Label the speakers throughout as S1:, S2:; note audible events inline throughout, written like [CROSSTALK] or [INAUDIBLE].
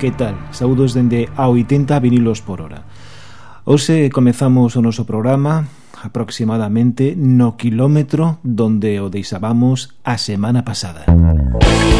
S1: que tal? Saúdos dende a 80 vinilos por hora. Hoxe comezamos o noso programa aproximadamente no quilómetro donde o deixábamos a semana pasada. Música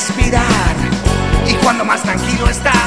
S1: respirar. Y cuando más tranquilo estás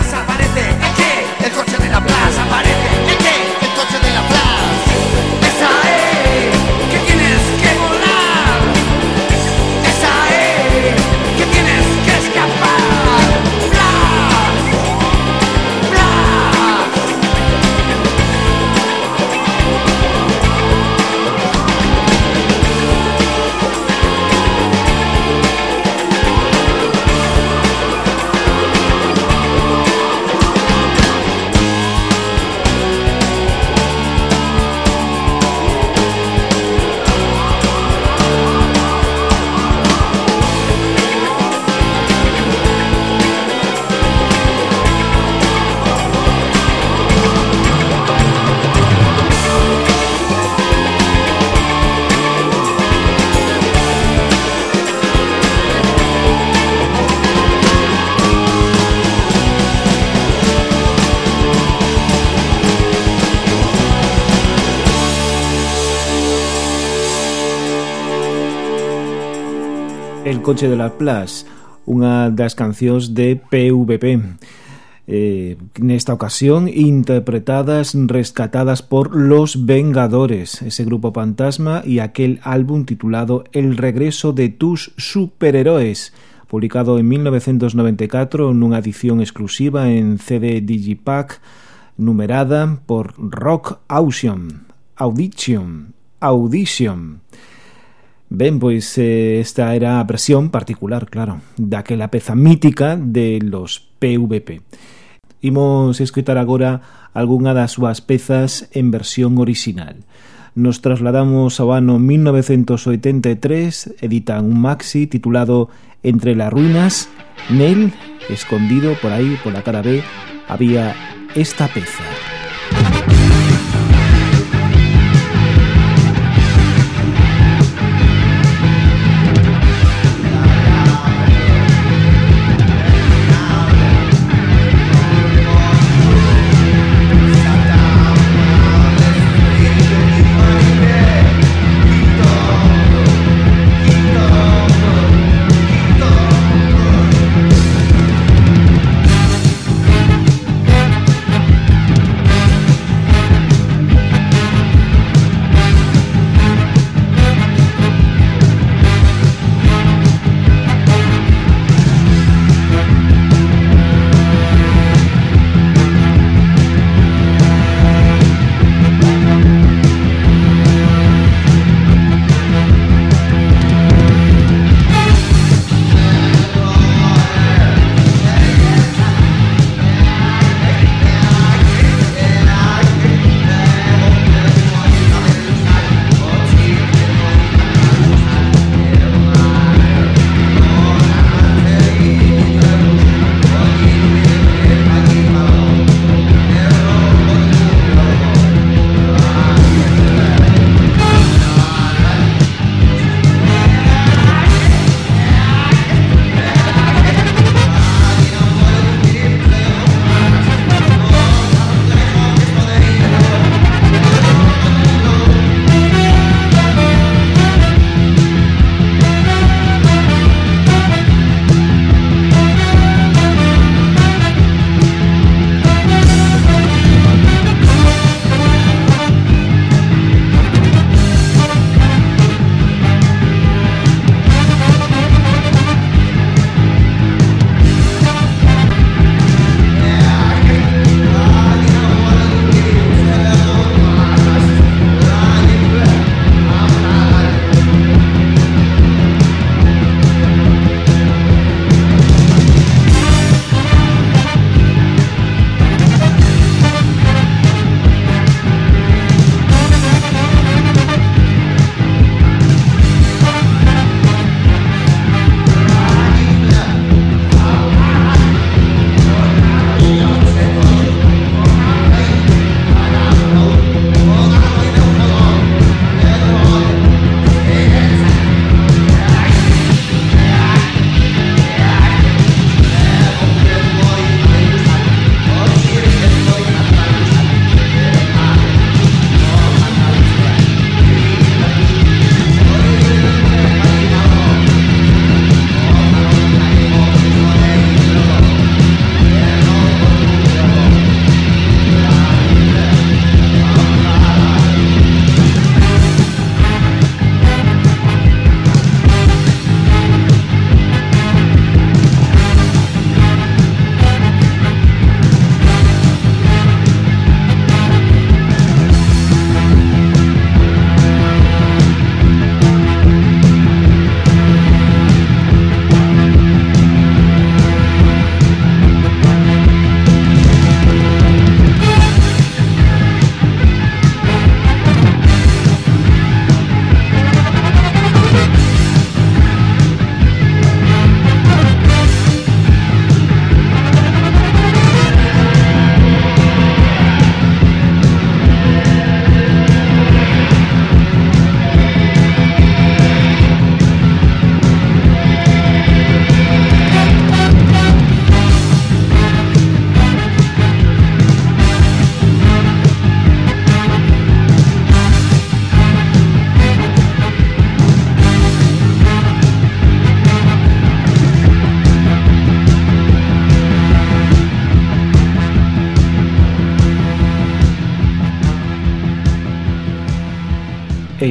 S1: Coche de la Plas unha das cancións de PVP. Eh, nesta ocasión interpretadas, rescatadas por Los Vengadores, ese grupo fantasma e aquel álbum titulado El regreso de tus superhéroes, publicado en 1994 nunha edición exclusiva en CD Digipack, numerada por Rock Auction, Audition, Audition. Audition. Ben, pois eh, esta era a versión particular, claro, daquela peza mítica de los PVP. Imos escritar agora algunha das súas pezas en versión orixinal. Nos trasladamos ao ano 1983, editan un maxi titulado Entre las ruinas, nel, escondido por aí pola cara B, había esta peza.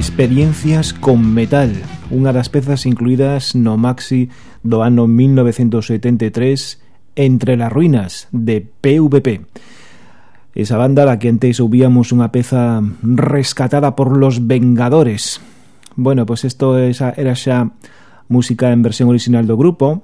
S1: Experiencias con metal, unha das pezas incluídas no maxi do ano 1973 Entre las ruinas de PVP. Esa banda la que antes subíamos unha peza rescatada por los Vengadores. Bueno, pues pues esa era xa música en versión original do grupo.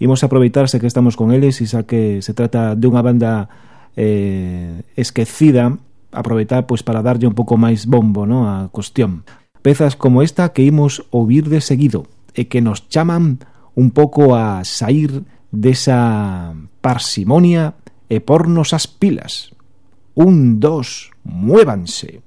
S1: Imos aproveitarse que estamos con eles, E xa que se trata de unha banda eh, esquecida, aproveitar pois para darlle un pouco máis bombo no, a cuestión. Pezas como esta que imos ouvir de seguido e que nos chaman un pouco a sair desa parsimonia e pornos as pilas. Un, dos, muévanse.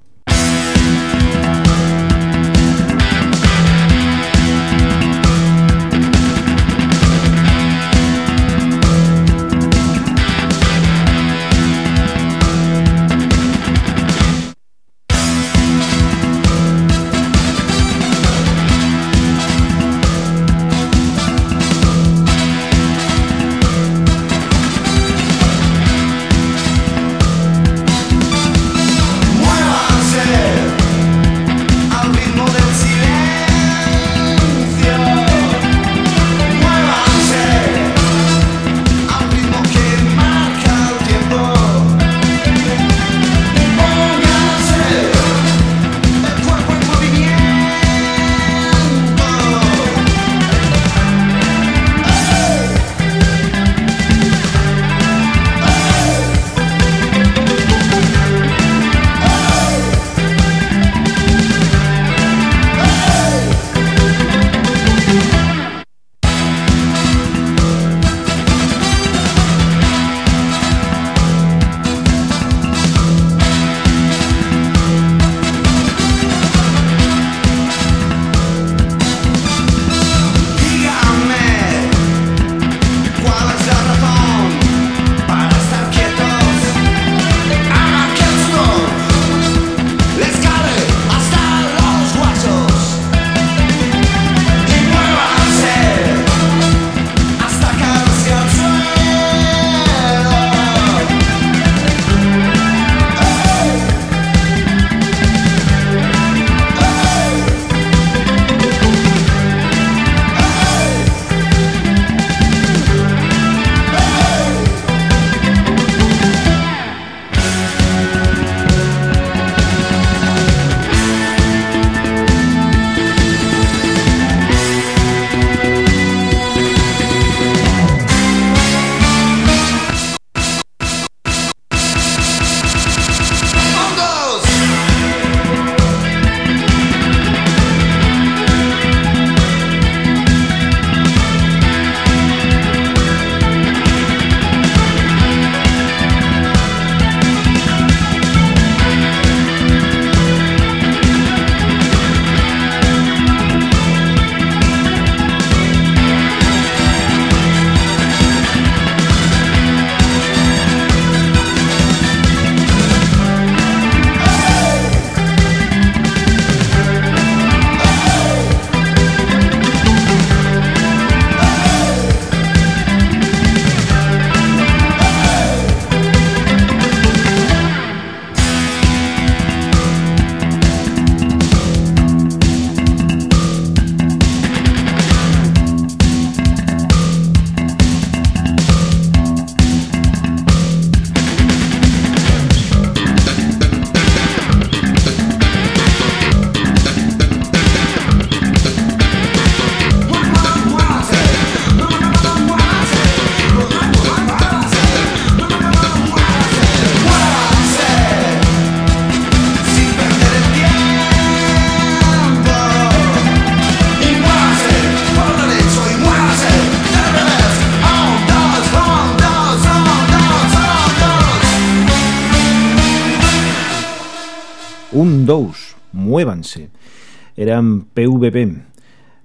S1: eran PVP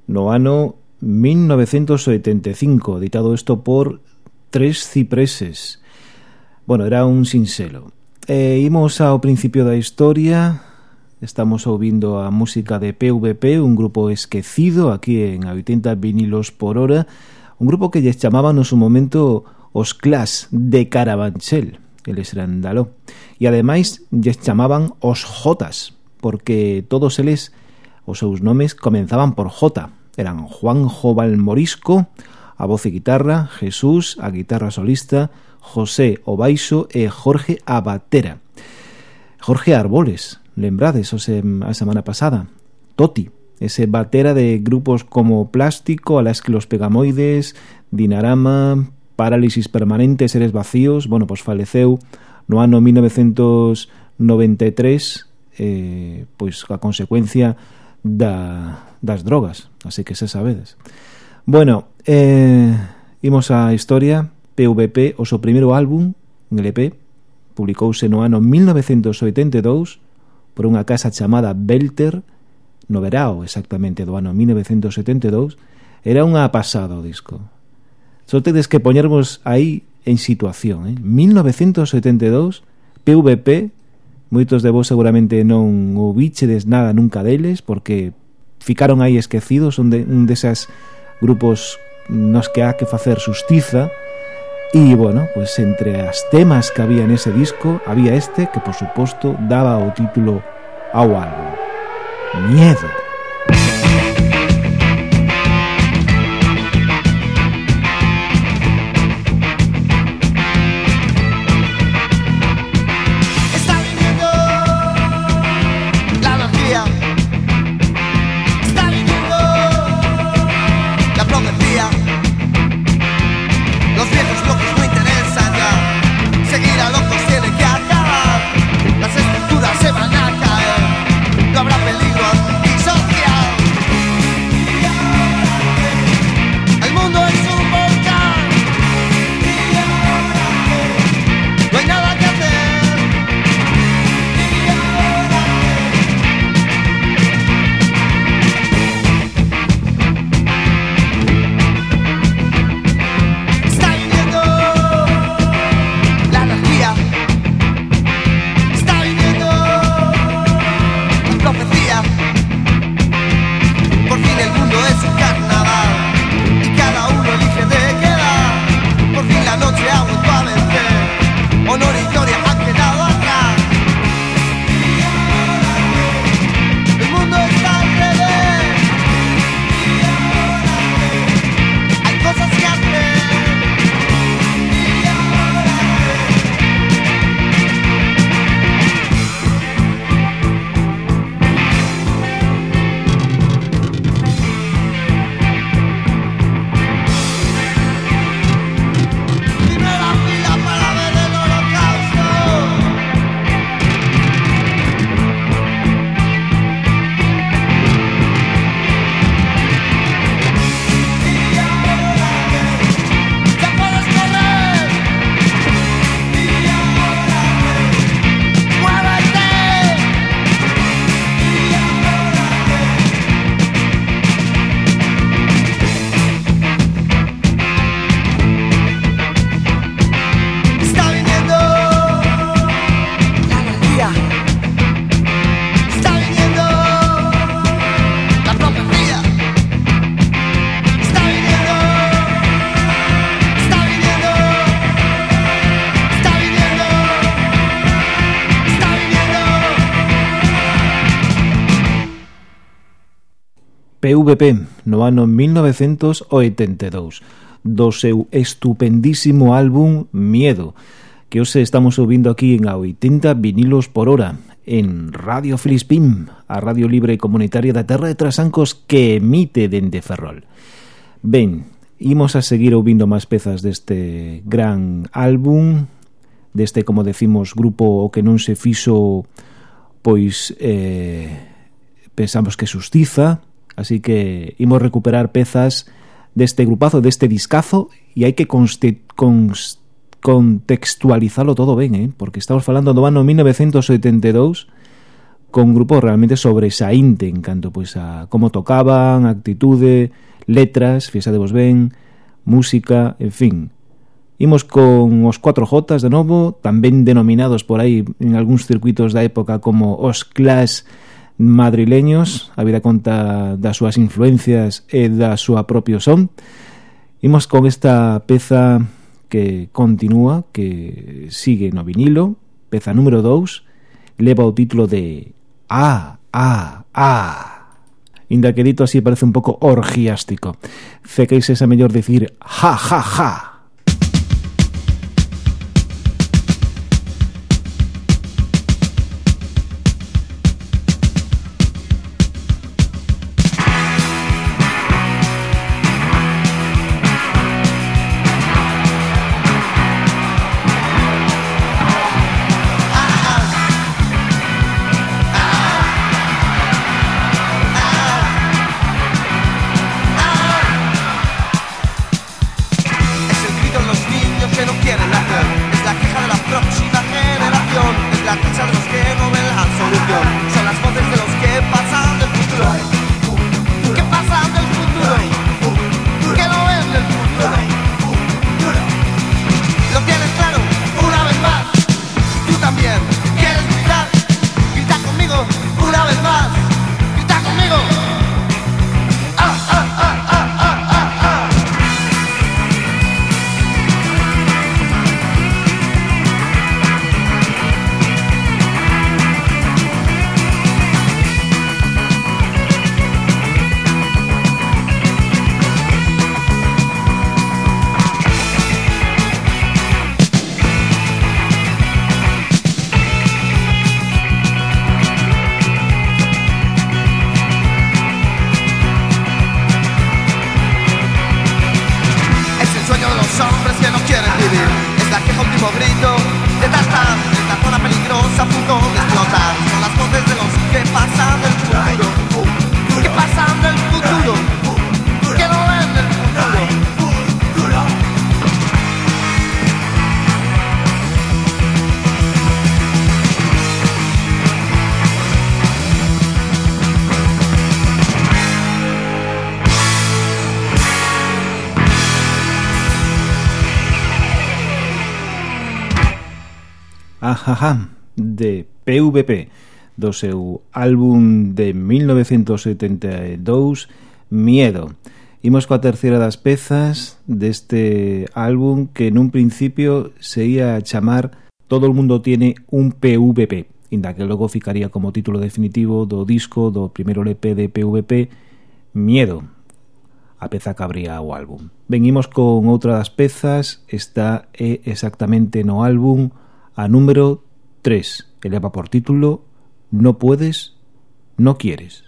S1: no ano 1985, editado isto por Tres Cipreses. Bueno, era un sinxelo. E imos ao principio da historia, estamos ouvindo a música de PVP, un grupo esquecido aquí en a 80 vinilos por hora, un grupo que lles chamaban no su momento os Clash de Carabanchel, eles eran daló, e ademais lles chamaban os Jotas, porque todos eles Os seus nomes comenzaban por J. Eran Juanjo Valmorisco, a voz e guitarra, Jesús, a guitarra solista, José o baixo e Jorge a batera. Jorge Arboles, lembrades o se, a semana pasada, Toti, ese batera de grupos como Plástico, a que los Pegamoides, Dinarama, Parálisis Permanente, Seres Vacíos, bueno, pois pues faleceu no ano 1993, eh, pois pues, a consecuencia da, das drogas, así que se sabedes. Bueno, eh, imos a historia PVP, o seu primeiro álbum, un LP, publicouse no ano 1982 por unha casa chamada Belter, no verao exactamente do ano 1972, era unha pasada o disco. Só tedes que poñermos aí en situación, eh? 1972, PVP Moitos de vos seguramente non o bichedes nada nunca deles porque ficaron aí esquecidos, son de, un desas grupos nos que há que facer justiza e, bueno, pues entre as temas que había nese disco había este que, por suposto, daba o título ao álbum. Miedo. LVP no ano 1982 do seu estupendísimo álbum Miedo, que hoxe estamos subindo aquí en a 80 vinilos por hora en Radio Filispín, a radio libre comunitaria da Terra de Trasancos que emite dende Ferrol. Ben, imos a seguir ouvindo máis pezas deste gran álbum, deste, como decimos, grupo o que non se fixo, pois, eh, pensamos que sustiza, Así que imos recuperar pezas deste grupazo, deste discazo, e hai que cons contextualizalo todo ben, eh? porque estamos falando do ano 1972 con grupos realmente sobresaínte en canto pois, a como tocaban, actitude, letras, fiesa vos ben, música, en fin. Imos con os 4Js de novo, tamén denominados por aí en algúns circuitos da época como os Clash madrileños, a vida conta das súas influencias e da súa propio son. Imos con esta peza que continúa, que sigue no vinilo, peza número 2, leva o título de A, A, A.
S2: Inda que dito así parece un pouco orgiástico. Fequeis esa mellor dicir ja, ja, ja. Ham de PVP do seu álbum de 1972 Miedo. Imos coa terceira das pezas deste álbum que nun principio se ia chamar Todo el mundo tiene un PVP, inda que logo ficaría como título definitivo do disco do primeiro LP de PVP Miedo, a peza que abría o álbum. Venimos con outra das pezas, está é exactamente no álbum a número 3. Eleva por título No puedes, no quieres.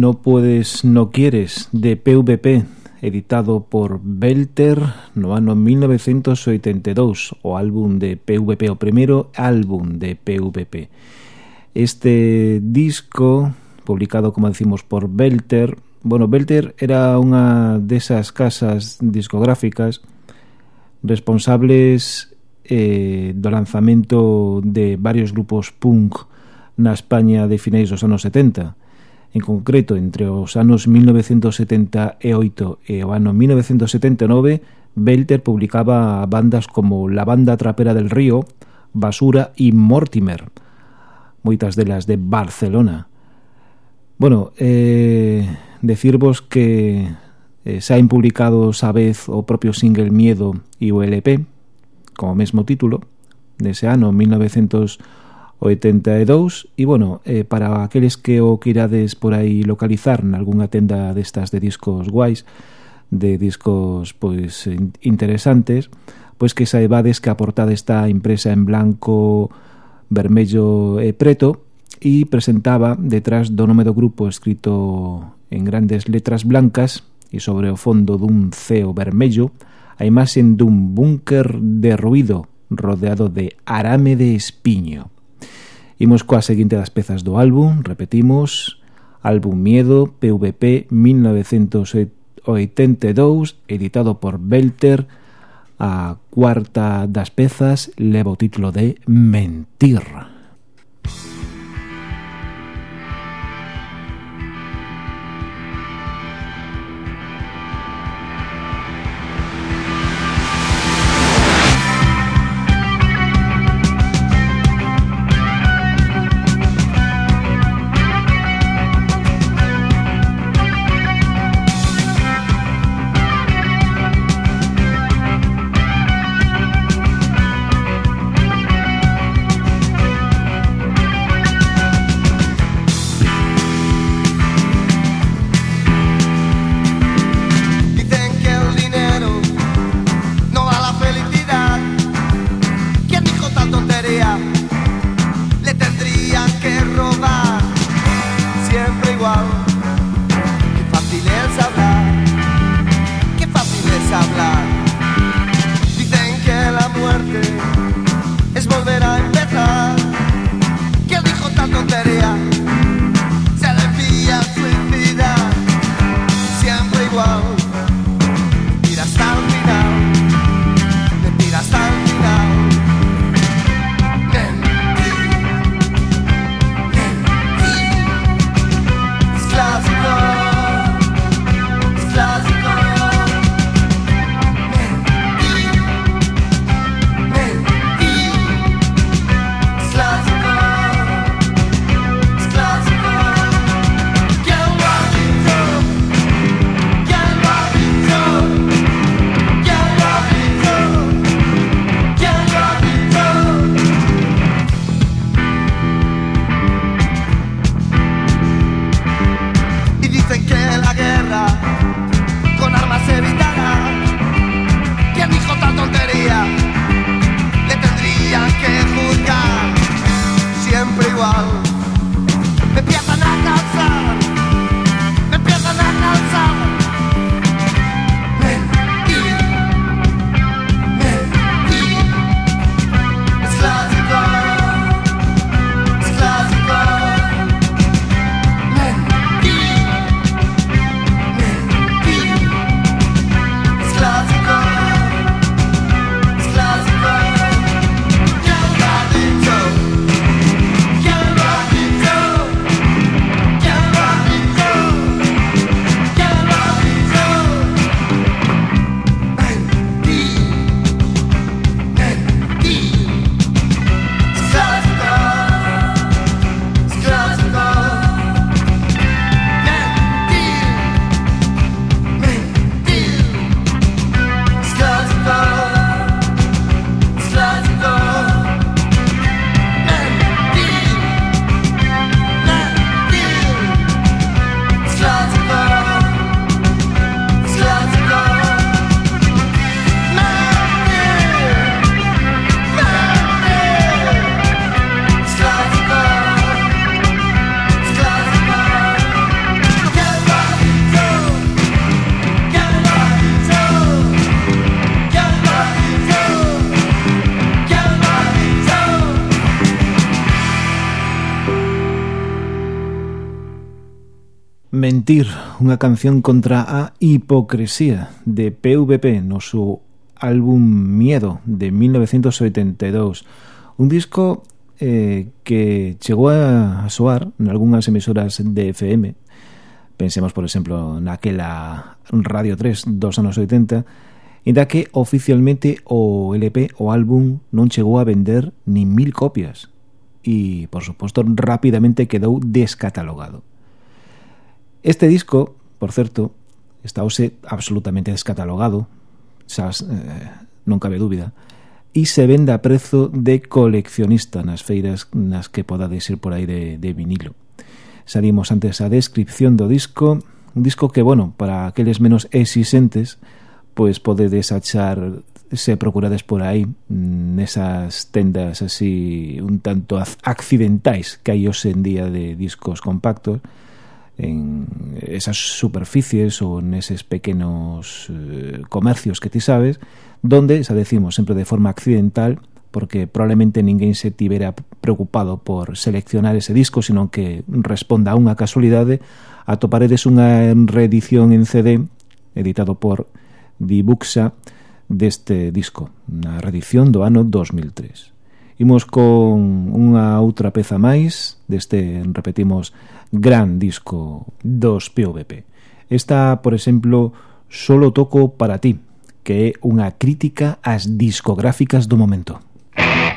S1: No Puedes,
S2: no quieres, de PVP,
S1: editado por Belter no ano 1982, o álbum de PVP, o primeiro álbum de PVP. Este disco, publicado, como decimos, por Belter, bueno, Belter era unha desas casas discográficas responsables eh, do lanzamento de varios grupos punk na España de finais dos anos 70 En concreto, entre os anos 1978 e o ano 1979, Belter publicaba bandas como La Banda Trapera del Río, Basura e Mortimer, moitas delas de Barcelona. Bueno, eh, decirvos que eh, saen publicados a vez o propio single Miedo e o LP, como mesmo título, dese ano 1979, 82 e, bueno, eh, para aqueles que o quirades por aí localizar nalgúnha tenda destas de discos guais, de discos pois interesantes, pois que saibades que a portada está impresa en blanco, vermello e preto e presentaba detrás do nome do grupo escrito en grandes letras blancas e sobre o fondo dun ceo vermello a imaxe dun búnker derruído rodeado de arame de espiño. Imos coa seguinte das pezas do álbum, repetimos, álbum Miedo, PVP 1982, editado por Belter, a cuarta das pezas leva o título de Mentir. unha canción contra a hipocresía de PVP no seu álbum Miedo de 1982. Un disco eh, que chegou a soar en algunhas emisoras de FM. Pensemos, por exemplo, naquela Radio 3 dos anos 80, inda que oficialmente o LP, o álbum, non chegou a vender ni mil copias e, por suposto, rapidamente quedou descatalogado. Este disco por certo, está hoxe absolutamente descatalogado, xa eh, non cabe dúbida, e se vende a prezo de coleccionista nas feiras nas que podades ir por aí de, de vinilo. Salimos antes a descripción do disco, un disco que, bueno, para aqueles menos exixentes, pois podedes achar se procurades por aí mm, nesas tendas así un tanto accidentais que hai hoxe en día de discos compactos en esas superficies ou neses pequenos eh, comercios que ti sabes, donde, xa decimos, sempre de forma accidental, porque probablemente ninguén se tivera preocupado por seleccionar ese disco, sino que responda a unha casualidade, atoparedes unha reedición en CD editado por Dibuxa deste disco, na reedición do ano 2003. Imos con unha outra peza máis deste, repetimos, gran disco dos POVP. Esta, por exemplo, solo toco para ti, que é unha crítica ás discográficas do momento. Música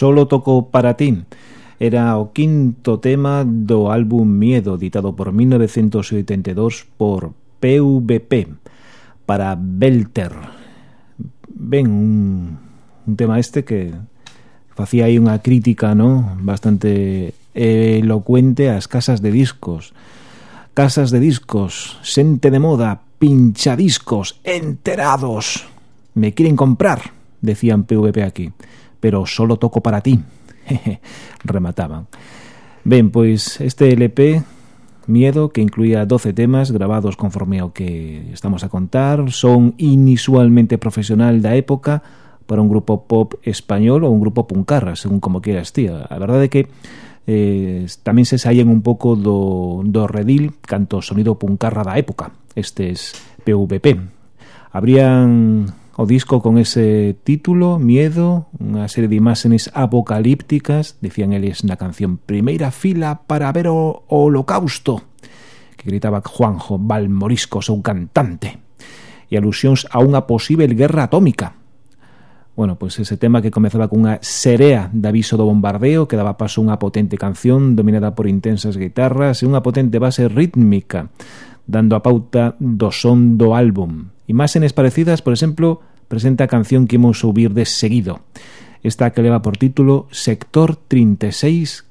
S1: Solo tocou para ti. Era o quinto tema do álbum Miedo, editado por 1982 por PVP, para Belter. Ben, un, un tema este que facía aí unha crítica, ¿no? Bastante elocuente ás casas de discos. Casas de discos, xente de moda, pinchadiscos, enterados. Me quieren comprar, decían PVP aquí pero solo toco para ti. [LAUGHS] remataban. Ben, pois este LP Miedo, que incluía 12 temas grabados conforme ao que estamos a contar, son inusualmente profesional da época para un grupo pop español ou un grupo puncarra, según como quieras tía. A verdade é que eh, tamén se saían un pouco do, do redil canto sonido puncarra da época, estes PVP. Habrían o disco con ese título, Miedo, unha serie de imágenes apocalípticas, dicían eles na canción Primeira fila para ver o holocausto, que gritaba Juanjo Valmorisco, seu cantante, e alusións a unha posible guerra atómica. Bueno, pois pues ese tema que comezaba cunha serea de aviso do bombardeo que daba paso a unha potente canción dominada por intensas guitarras e unha potente base rítmica, dando a pauta do son do álbum. Imágenes parecidas, por exemplo, presenta a canción que imos ouvir de seguido. Esta que leva por título Sector 36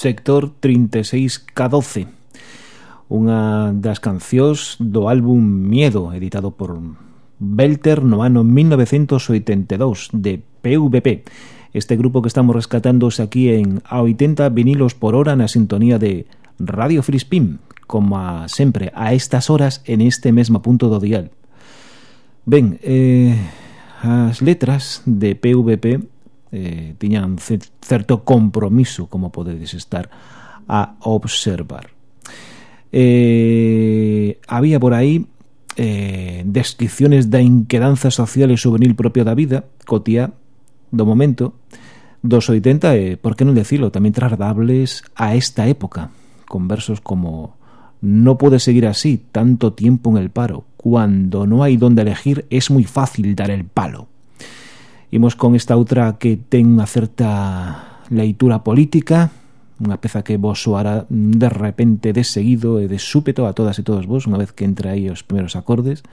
S1: Sector 36K12 unha das cancións do álbum Miedo, editado por Belter no ano 1982, de PVP. Este grupo que estamos rescatándose aquí en a 80 vinilos por hora na sintonía de Radio Frispin, como a sempre, a estas horas en este mesmo punto do dial. Ben, eh, as letras de PVP eh, tiñan certo compromiso, como podedes estar a observar. Eh, había por aí eh, descripciones da inquedanza social e juvenil propia da vida cotía do momento dos 80 e, eh, por que non decirlo, tamén trasladables a esta época, con versos como No puede seguir así tanto tiempo en el paro, cuando no hay donde elegir es muy fácil dar el palo. Imos con esta outra que ten unha certa leitura política, unha peza que vos soará de repente, de seguido e de súpeto a todas e todos vos, unha vez que entra aí os primeiros acordes.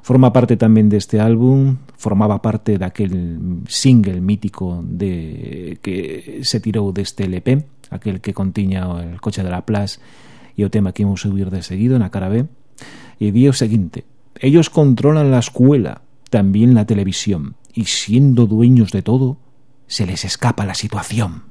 S1: Forma parte tamén deste álbum, formaba parte daquel single mítico de que se tirou deste LP, aquel que contiña el coche de la Plas e o tema que imos subir de seguido na cara B. E di o seguinte, ellos controlan la escuela, también la televisión. Y siendo dueños de todo, se les escapa la situación.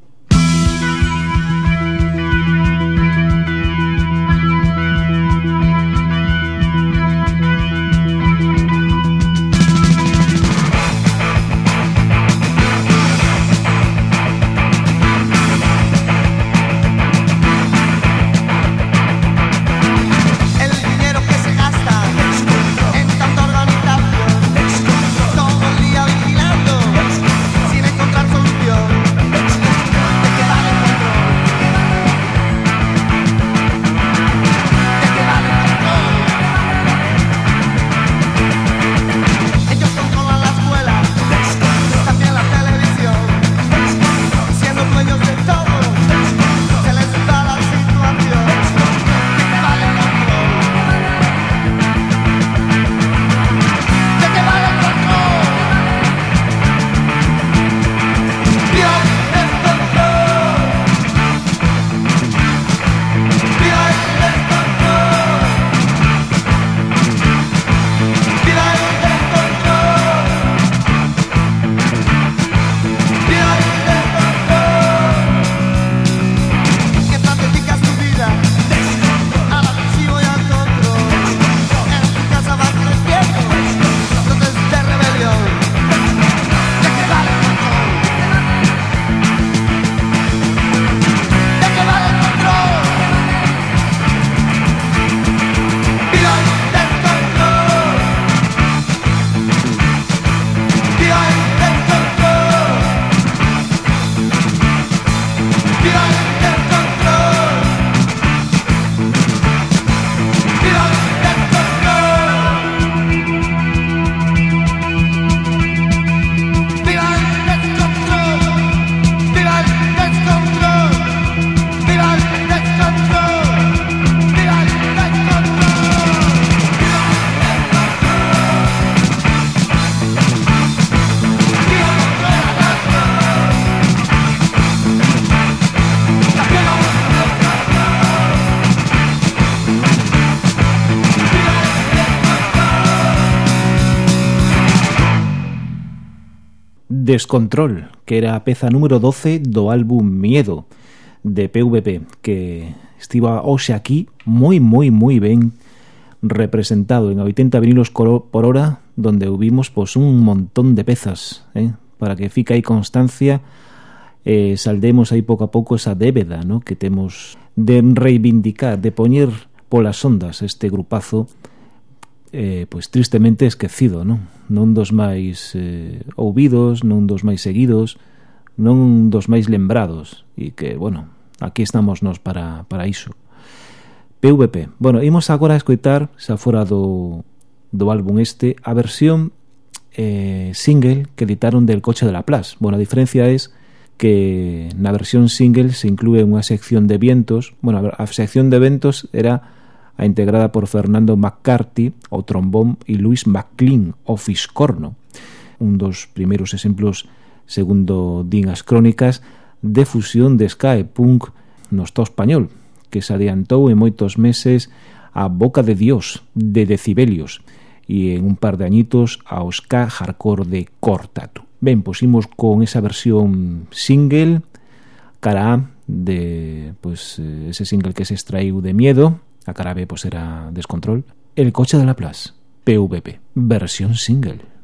S1: Descontrol, que era a peza número 12 do álbum Miedo de PVP, que estiva hoxe aquí moi, moi, moi ben representado en 80 vinilos por hora, donde hubimos pois, un montón de pezas, eh? para que fica aí constancia eh, saldemos aí pouco a pouco esa débeda ¿no? que temos de reivindicar, de poñer polas ondas este grupazo eh, pois tristemente esquecido, non? Non dos máis eh, ouvidos, non dos máis seguidos, non dos máis lembrados e que, bueno, aquí estamos nos para, para iso. PVP. Bueno, imos agora a escoitar, xa fora do, do álbum este, a versión eh, single que editaron del Coche de la Plaza. Bueno, a diferencia é que na versión single se inclúe unha sección de vientos, bueno, a sección de ventos era a integrada por Fernando McCarthy ao trombón e Luis McLean, ao fiscorno. Un dos primeiros exemplos, segundo din as crónicas, de fusión de ska e punk no Estado español, que se adiantou en moitos meses a Boca de Dios, de Decibelios, e en un par de añitos ao ska hardcore de Cortatu. Ben, posimos con esa versión single cara A de pues, eh, ese single que se extraiu de Miedo, a cara B pues era Descontrol. El coche de la Laplace, PVP, versión single.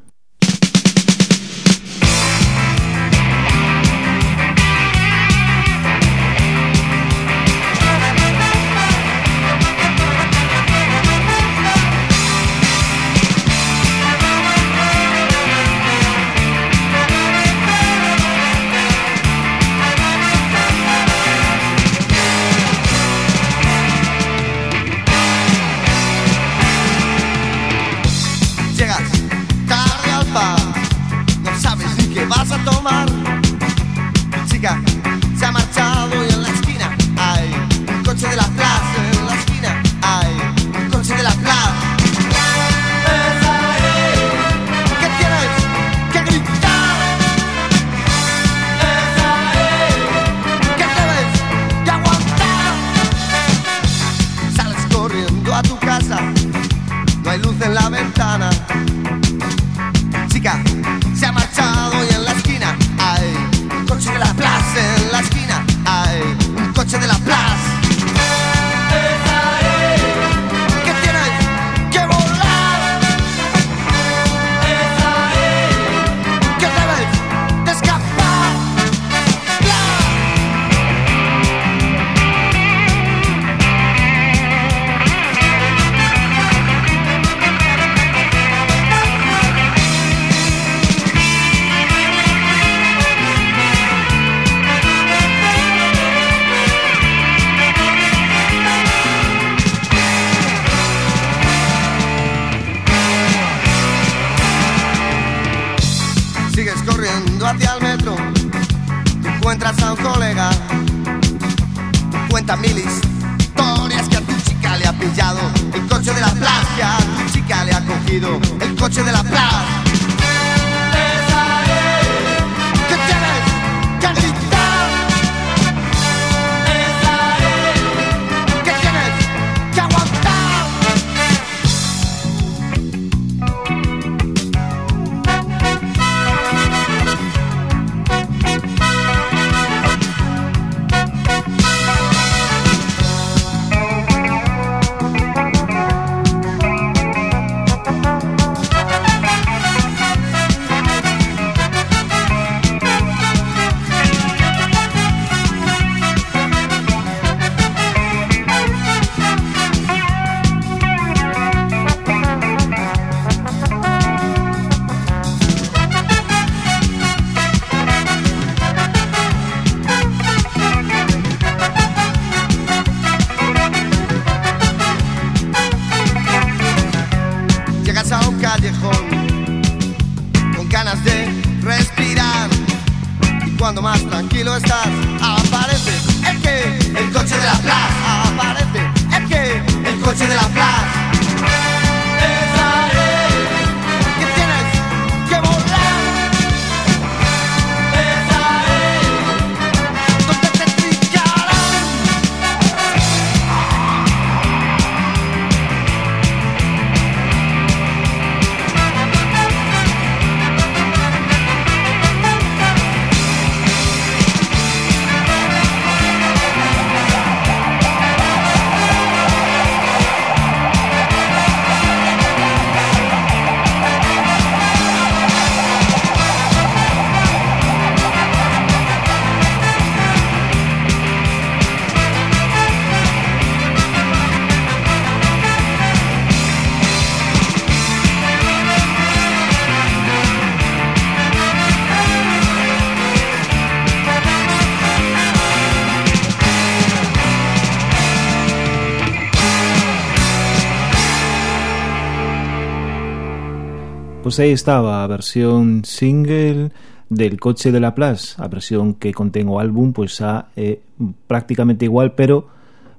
S1: Pois aí estaba a versión single del coche de la Laplace, a versión que contén o álbum, pois xa é prácticamente igual, pero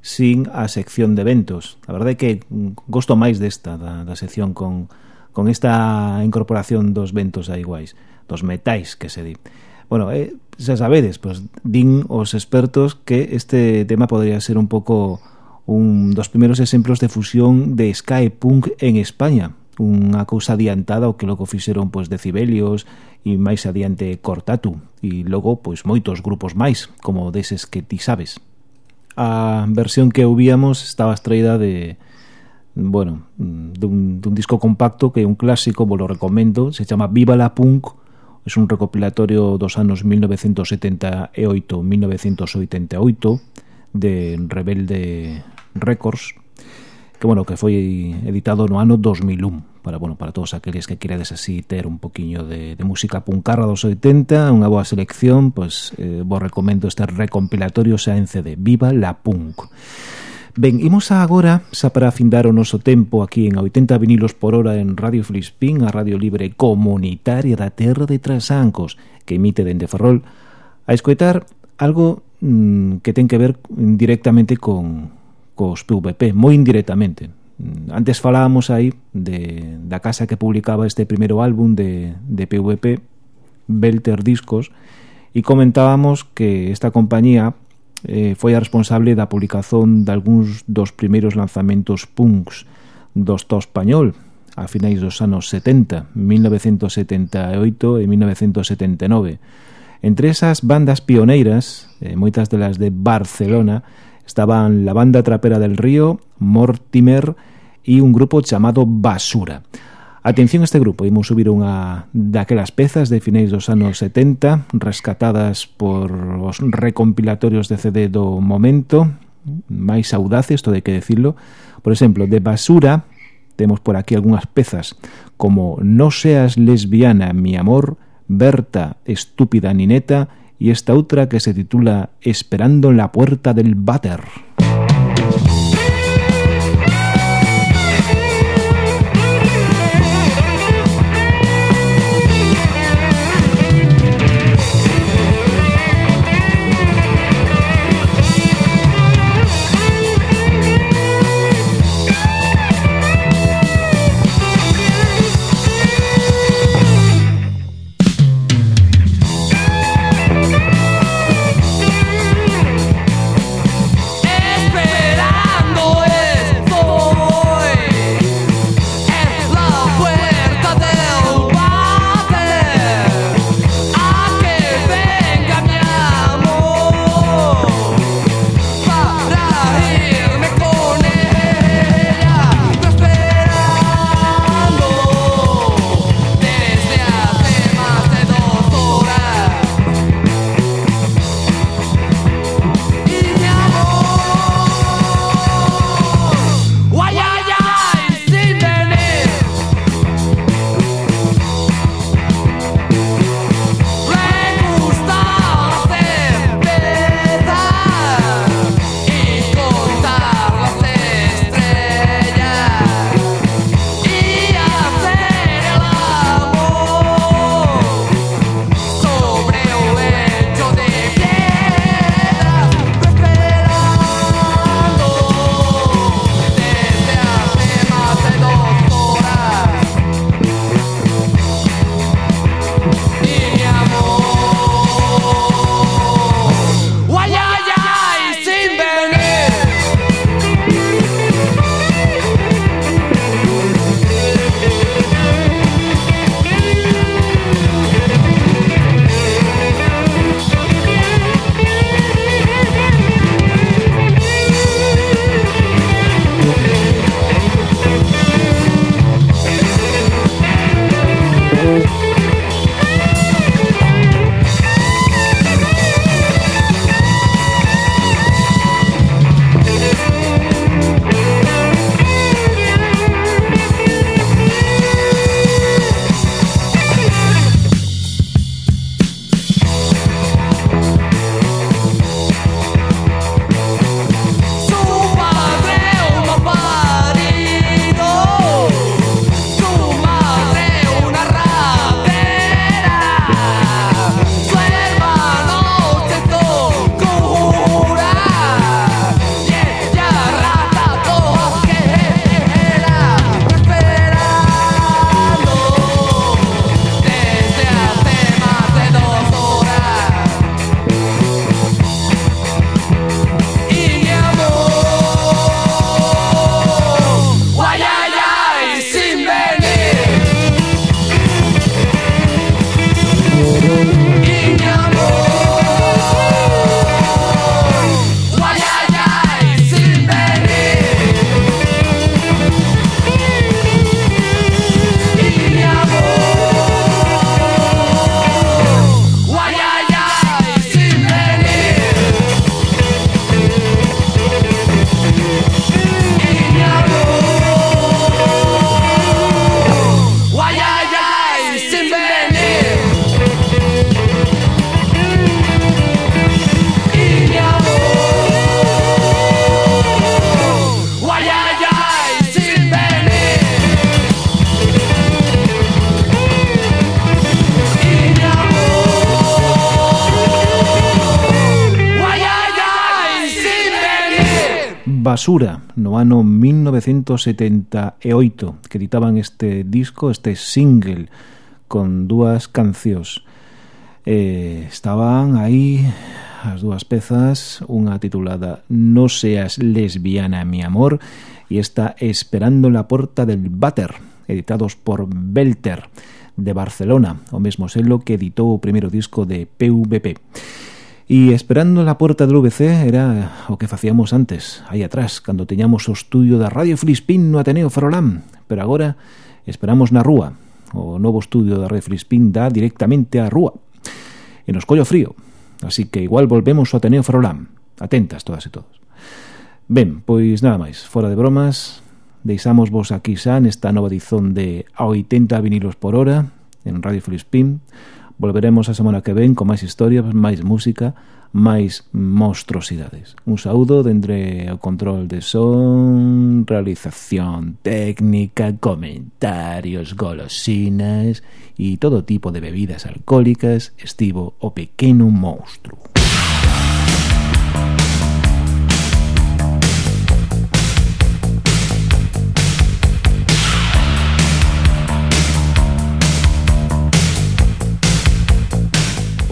S1: sin a sección de eventos. A verdade é que mm, gosto máis desta, da, da sección con, con esta incorporación dos ventos a iguais, dos metais que se di. Bueno, eh, xa sabedes, pois din os expertos que este tema podría ser un pouco un dos primeiros exemplos de fusión de sky punk en España, unha cousa adiantada o que logo fixeron pois Decibelios e máis adiante Cortatu e logo pois moitos grupos máis como deses que ti sabes. A versión que ouvíamos estaba extraída de bueno, dun, dun disco compacto que é un clásico, vos lo recomendo se chama Viva la Punk é un recopilatorio dos anos 1978-1988 de Rebelde Records que bueno, que foi editado no ano 2001 para bueno, para todos aqueles que queredes así ter un poquiño de, de música puncarra dos 80, unha boa selección, pois pues, eh, vos recomendo este recompilatorio xa en CD, Viva la Punk. Ben, imos agora, xa para afindar o noso tempo aquí en 80 vinilos por hora en Radio Flispín, a radio libre comunitaria da Terra de Trasancos, que emite dende Ferrol, a escoitar algo mmm, que ten que ver directamente con, cos PVP, moi indirectamente. Antes falábamos aí de, da casa que publicaba este primeiro álbum de, de PVP, Belter Discos, e comentábamos que esta compañía eh, foi a responsable da publicación de algúns dos primeiros lanzamentos punks do Estado español a finais dos anos 70, 1978 e 1979. Entre esas bandas pioneiras, eh, moitas delas de Barcelona, Estaban la banda trapera del río, Mortimer e un grupo chamado Basura. Atención a este grupo, imos subir unha daquelas pezas de finais dos anos 70, rescatadas por os recompilatorios de CD do momento, máis audaces, todo hai que decirlo. Por exemplo, de Basura, temos por aquí algunhas pezas, como No seas lesbiana, mi amor, Berta, estúpida nineta, y esta otra que se titula Esperando en la puerta del váter. Basura no ano 1978 que editaban este disco, este single con dúas cancións. Eh, estaban aí as dúas pezas unha titulada No seas lesbiana mi amor e está Esperando la porta del váter editados por Belter de Barcelona o mesmo selo que editou o primeiro disco de PVP E esperando na porta do VC era o que facíamos antes, aí atrás, cando teñamos o estudio da Radio Filispín no Ateneo Farolán. Pero agora esperamos na rúa. O novo estudio da Radio Filispín dá directamente á rúa. E nos collo frío. Así que igual volvemos ao Ateneo Farolán. Atentas todas e todos. Ben, pois nada máis. Fora de bromas, deixamos vos aquí xa nesta nova edición de A80 vinilos por hora en Radio Filispín Volveremos a semana que ven con máis historias, máis música, máis monstruosidades. Un saúdo dendre o control de son, realización técnica, comentarios, golosinas e todo tipo de bebidas alcohólicas, estivo o pequeno monstruo.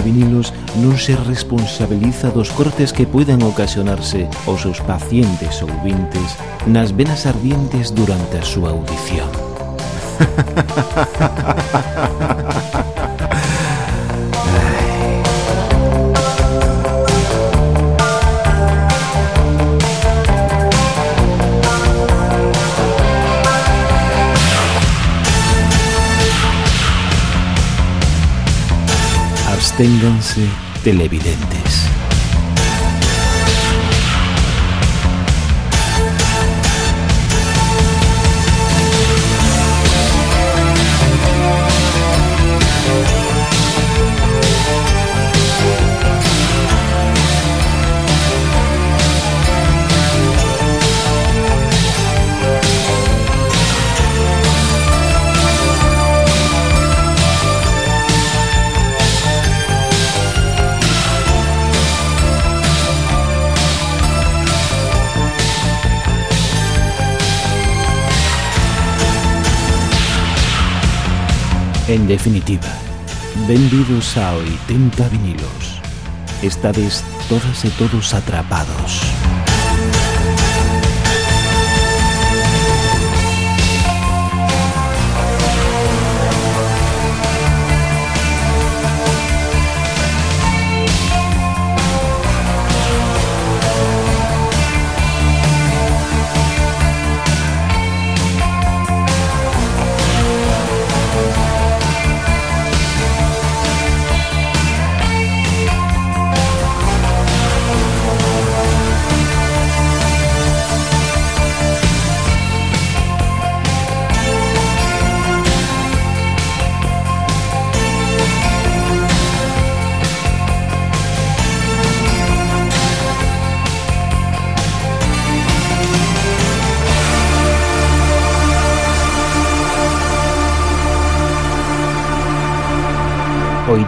S1: Vinilos non se responsabiliza dos cortes que poden ocasionarse aos seus pacientes ou vintes nas venas ardientes durante a súa audición. [LAUGHS] manténganse televidentes. Definitiva, benvidos a 80 vinilos. Estades todas e todos atrapados.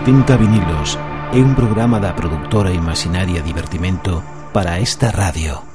S1: Tinta Vinilos é un programa da produtora Imaginaria Divertimento para esta radio.